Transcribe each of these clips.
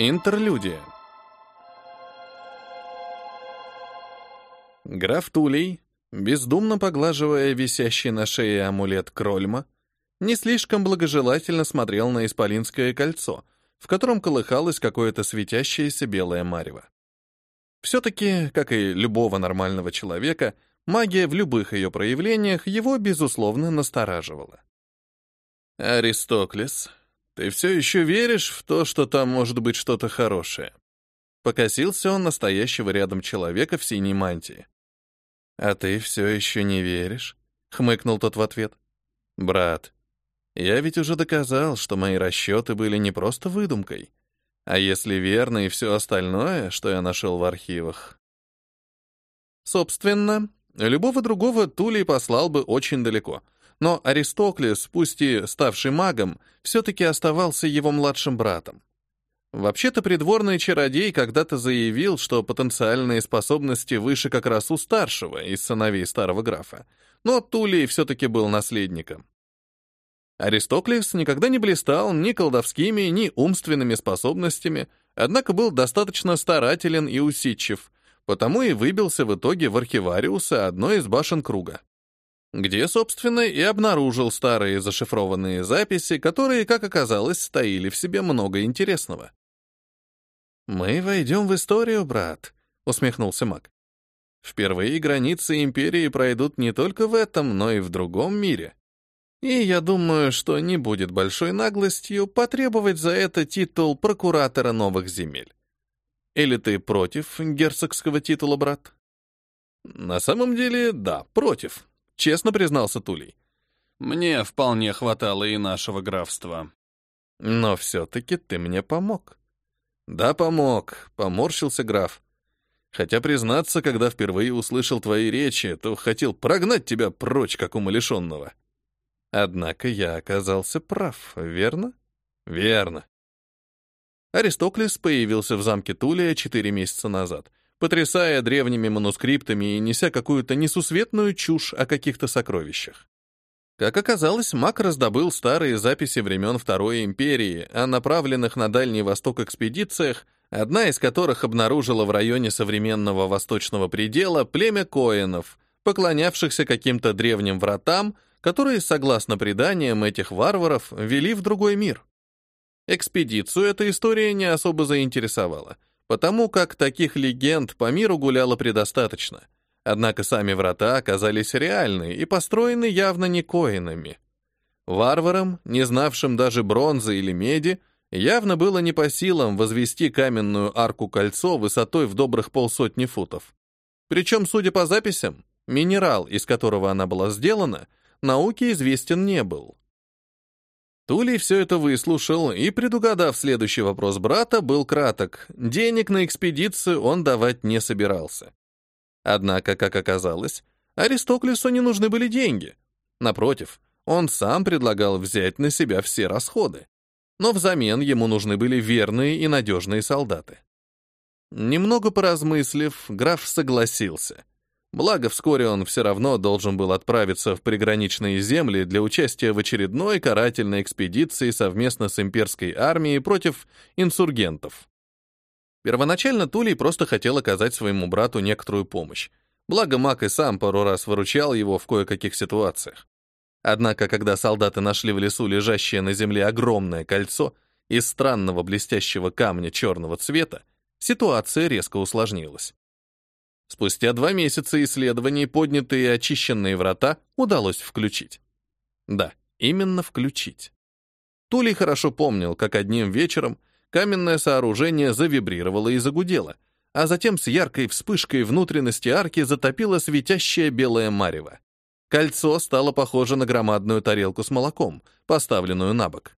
Интерлюдия. Граф Тулей, бездумно поглаживая висящий на шее амулет Крольма, не слишком благожелательно смотрел на Исполинское кольцо, в котором колыхалось какое-то светящееся белое марево. Все-таки, как и любого нормального человека, магия в любых ее проявлениях его, безусловно, настораживала. «Аристоклес, «Ты все еще веришь в то, что там может быть что-то хорошее?» Покосился он настоящего рядом человека в синей мантии. «А ты все еще не веришь?» — хмыкнул тот в ответ. «Брат, я ведь уже доказал, что мои расчеты были не просто выдумкой, а если верно и все остальное, что я нашел в архивах». Собственно, любого другого Тулей послал бы очень далеко — но Аристоклес, пусть и ставший магом, все-таки оставался его младшим братом. Вообще-то придворный чародей когда-то заявил, что потенциальные способности выше как раз у старшего из сыновей старого графа, но Тулей все-таки был наследником. Аристоклес никогда не блистал ни колдовскими, ни умственными способностями, однако был достаточно старателен и усидчив, потому и выбился в итоге в архивариуса одной из башен круга где, собственно, и обнаружил старые зашифрованные записи, которые, как оказалось, таили в себе много интересного. «Мы войдем в историю, брат», — усмехнулся маг. «Впервые границы империи пройдут не только в этом, но и в другом мире. И я думаю, что не будет большой наглостью потребовать за это титул прокуратора новых земель. Или ты против герцогского титула, брат?» «На самом деле, да, против», Честно признался Тулей. Мне вполне хватало и нашего графства. Но все-таки ты мне помог. Да, помог, поморщился граф. Хотя, признаться, когда впервые услышал твои речи, то хотел прогнать тебя прочь, как умалишенного. Однако я оказался прав, верно? Верно. Аристоклес появился в замке Тулия четыре месяца назад потрясая древними манускриптами и неся какую-то несусветную чушь о каких-то сокровищах. Как оказалось, Мак раздобыл старые записи времен Второй империи о направленных на Дальний Восток экспедициях, одна из которых обнаружила в районе современного восточного предела племя коинов, поклонявшихся каким-то древним вратам, которые, согласно преданиям этих варваров, вели в другой мир. Экспедицию эта история не особо заинтересовала — потому как таких легенд по миру гуляло предостаточно. Однако сами врата оказались реальны и построены явно не коинами. Варварам, не знавшим даже бронзы или меди, явно было не по силам возвести каменную арку-кольцо высотой в добрых полсотни футов. Причем, судя по записям, минерал, из которого она была сделана, науке известен не был. Тулей все это выслушал и, предугадав следующий вопрос брата, был краток. Денег на экспедицию он давать не собирался. Однако, как оказалось, Аристоклесу не нужны были деньги. Напротив, он сам предлагал взять на себя все расходы. Но взамен ему нужны были верные и надежные солдаты. Немного поразмыслив, граф согласился — Благо, вскоре он все равно должен был отправиться в приграничные земли для участия в очередной карательной экспедиции совместно с имперской армией против инсургентов. Первоначально Тулей просто хотел оказать своему брату некоторую помощь. Благо, Мак и сам пару раз выручал его в кое-каких ситуациях. Однако, когда солдаты нашли в лесу лежащее на земле огромное кольцо из странного блестящего камня черного цвета, ситуация резко усложнилась. Спустя два месяца исследований поднятые и очищенные врата удалось включить. Да, именно включить. Тулей хорошо помнил, как одним вечером каменное сооружение завибрировало и загудело, а затем с яркой вспышкой внутренности арки затопило светящее белое марево. Кольцо стало похоже на громадную тарелку с молоком, поставленную на бок.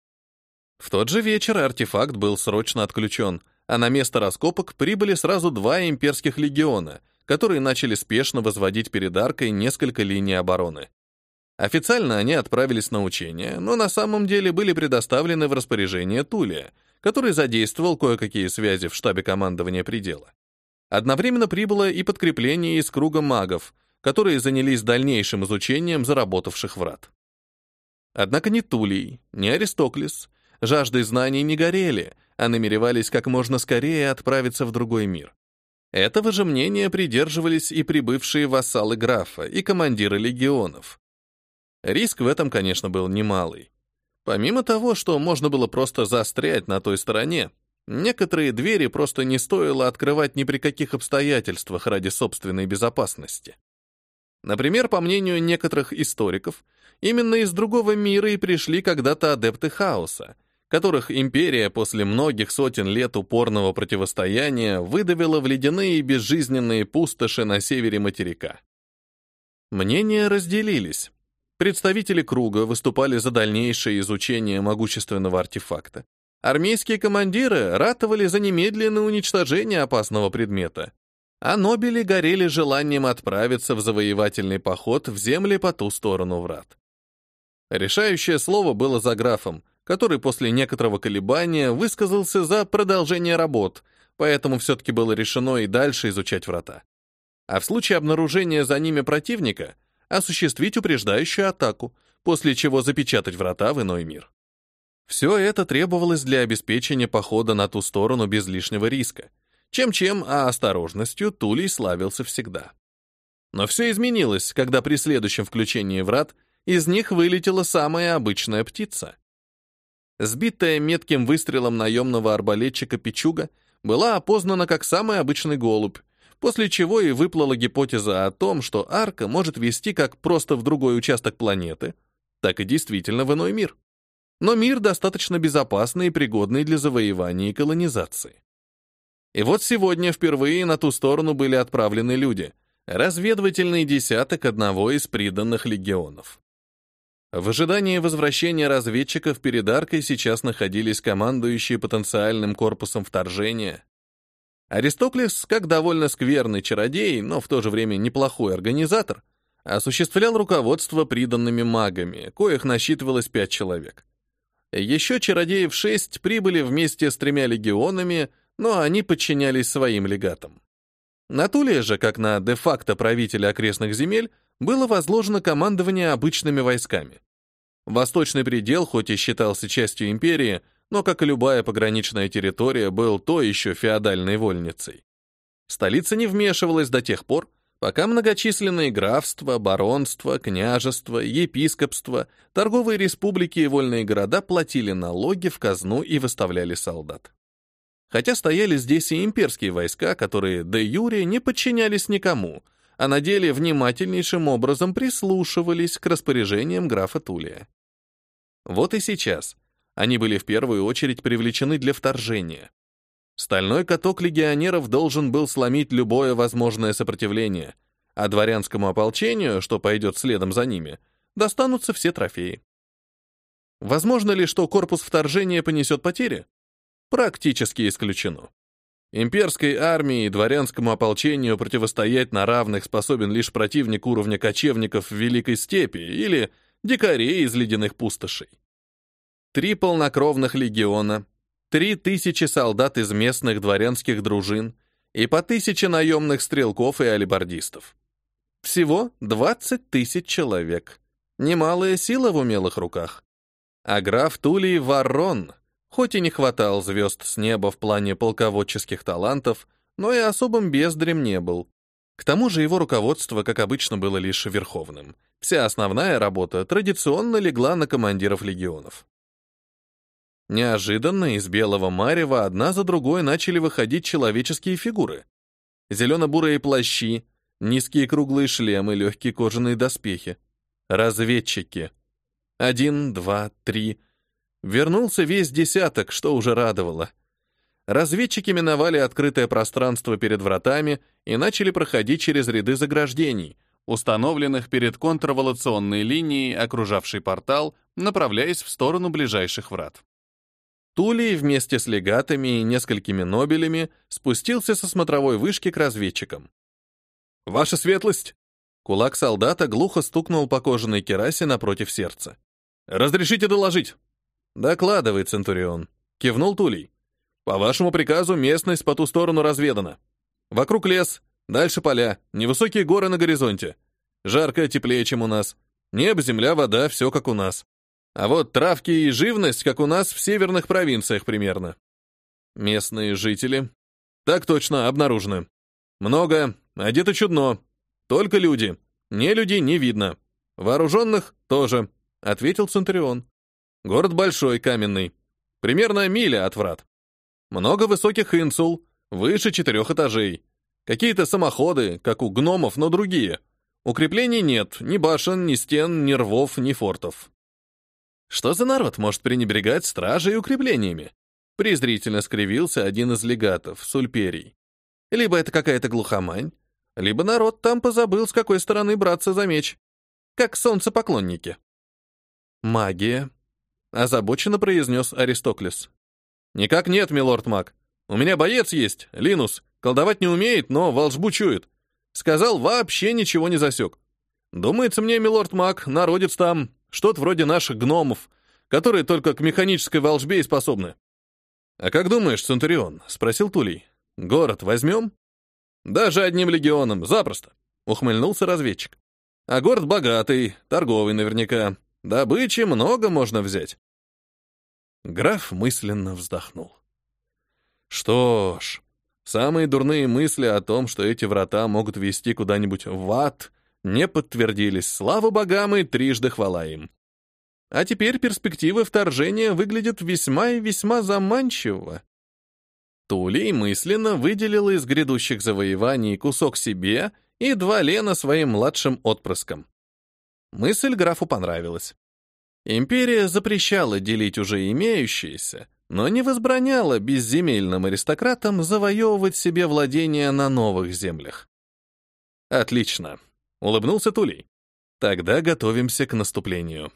В тот же вечер артефакт был срочно отключен, а на место раскопок прибыли сразу два имперских легиона, которые начали спешно возводить перед аркой несколько линий обороны. Официально они отправились на учения, но на самом деле были предоставлены в распоряжение Тулия, который задействовал кое-какие связи в штабе командования предела. Одновременно прибыло и подкрепление из круга магов, которые занялись дальнейшим изучением заработавших врат. Однако ни Тулий, ни Аристоклес жаждой знаний не горели, а намеревались как можно скорее отправиться в другой мир. Этого же мнения придерживались и прибывшие вассалы графа, и командиры легионов. Риск в этом, конечно, был немалый. Помимо того, что можно было просто застрять на той стороне, некоторые двери просто не стоило открывать ни при каких обстоятельствах ради собственной безопасности. Например, по мнению некоторых историков, именно из другого мира и пришли когда-то адепты хаоса, которых империя после многих сотен лет упорного противостояния выдавила в ледяные безжизненные пустоши на севере материка. Мнения разделились. Представители круга выступали за дальнейшее изучение могущественного артефакта. Армейские командиры ратовали за немедленное уничтожение опасного предмета, а Нобели горели желанием отправиться в завоевательный поход в земли по ту сторону врат. Решающее слово было за графом, который после некоторого колебания высказался за продолжение работ, поэтому все-таки было решено и дальше изучать врата. А в случае обнаружения за ними противника — осуществить упреждающую атаку, после чего запечатать врата в иной мир. Все это требовалось для обеспечения похода на ту сторону без лишнего риска. Чем-чем, а осторожностью Тулей славился всегда. Но все изменилось, когда при следующем включении врат из них вылетела самая обычная птица. Сбитая метким выстрелом наемного арбалетчика Пичуга была опознана как самый обычный голубь, после чего и выплыла гипотеза о том, что арка может вести как просто в другой участок планеты, так и действительно в иной мир. Но мир достаточно безопасный и пригодный для завоевания и колонизации. И вот сегодня впервые на ту сторону были отправлены люди, разведывательный десяток одного из приданных легионов. В ожидании возвращения разведчиков перед аркой сейчас находились командующие потенциальным корпусом вторжения, Аристоклес, как довольно скверный чародей, но в то же время неплохой организатор, осуществлял руководство приданными магами, коих насчитывалось пять человек. Еще чародеев шесть прибыли вместе с тремя легионами, но они подчинялись своим легатам. На Туле же, как на де-факто правителя окрестных земель, было возложено командование обычными войсками. Восточный предел, хоть и считался частью империи, но, как и любая пограничная территория, был то еще феодальной вольницей. Столица не вмешивалась до тех пор, пока многочисленные графства, баронства, княжества, епископства, торговые республики и вольные города платили налоги в казну и выставляли солдат. Хотя стояли здесь и имперские войска, которые де юре не подчинялись никому, а на деле внимательнейшим образом прислушивались к распоряжениям графа Тулия. Вот и сейчас они были в первую очередь привлечены для вторжения. Стальной каток легионеров должен был сломить любое возможное сопротивление, а дворянскому ополчению, что пойдет следом за ними, достанутся все трофеи. Возможно ли, что корпус вторжения понесет потери? Практически исключено. Имперской армии и дворянскому ополчению противостоять на равных способен лишь противник уровня кочевников в Великой Степи или дикарей из ледяных пустошей три полнокровных легиона, три тысячи солдат из местных дворянских дружин и по тысяче наемных стрелков и алибардистов. Всего 20 тысяч человек. Немалая сила в умелых руках. А граф Тулей Варрон, хоть и не хватал звезд с неба в плане полководческих талантов, но и особым бездрем не был. К тому же его руководство, как обычно, было лишь верховным. Вся основная работа традиционно легла на командиров легионов. Неожиданно из белого марева одна за другой начали выходить человеческие фигуры. Зелено-бурые плащи, низкие круглые шлемы, легкие кожаные доспехи. Разведчики. Один, два, три. Вернулся весь десяток, что уже радовало. Разведчики миновали открытое пространство перед вратами и начали проходить через ряды заграждений, установленных перед контрволационной линией, окружавшей портал, направляясь в сторону ближайших врат. Тулей вместе с легатами и несколькими нобелями спустился со смотровой вышки к разведчикам. «Ваша светлость!» Кулак солдата глухо стукнул по кожаной керасе напротив сердца. «Разрешите доложить?» «Докладывай, Центурион», — кивнул Тулей. «По вашему приказу местность по ту сторону разведана. Вокруг лес, дальше поля, невысокие горы на горизонте. Жарко, теплее, чем у нас. Небо, земля, вода — все как у нас. А вот травки и живность, как у нас в северных провинциях примерно. Местные жители. Так точно, обнаружены. Много, одеты чудно. Только люди. Не людей не видно. Вооруженных тоже, ответил Центурион. Город большой, каменный. Примерно миля от врат. Много высоких инсул, выше четырех этажей. Какие-то самоходы, как у гномов, но другие. Укреплений нет, ни башен, ни стен, ни рвов, ни фортов. Что за народ может пренебрегать стражей и укреплениями? Презрительно скривился один из легатов, Сульперий. Либо это какая-то глухомань, либо народ там позабыл, с какой стороны браться за меч. Как солнцепоклонники. Магия. Озабоченно произнес Аристоклес. Никак нет, милорд маг. У меня боец есть, Линус. Колдовать не умеет, но волшбу чует. Сказал, вообще ничего не засек. Думается мне, милорд маг, народец там, что-то вроде наших гномов, которые только к механической волшбе и способны. «А как думаешь, Центурион?» — спросил Тулей. «Город возьмем?» «Даже одним легионом, запросто», — ухмыльнулся разведчик. «А город богатый, торговый наверняка. Добычи много можно взять». Граф мысленно вздохнул. Что ж, самые дурные мысли о том, что эти врата могут вести куда-нибудь в ад, не подтвердились. Слава богам и трижды хвала им. А теперь перспективы вторжения выглядят весьма и весьма заманчиво. Тулей мысленно выделил из грядущих завоеваний кусок себе и два лена своим младшим отпрыскам. Мысль графу понравилась. Империя запрещала делить уже имеющиеся, но не возбраняла безземельным аристократам завоевывать себе владения на новых землях. «Отлично», — улыбнулся Тулей. «Тогда готовимся к наступлению».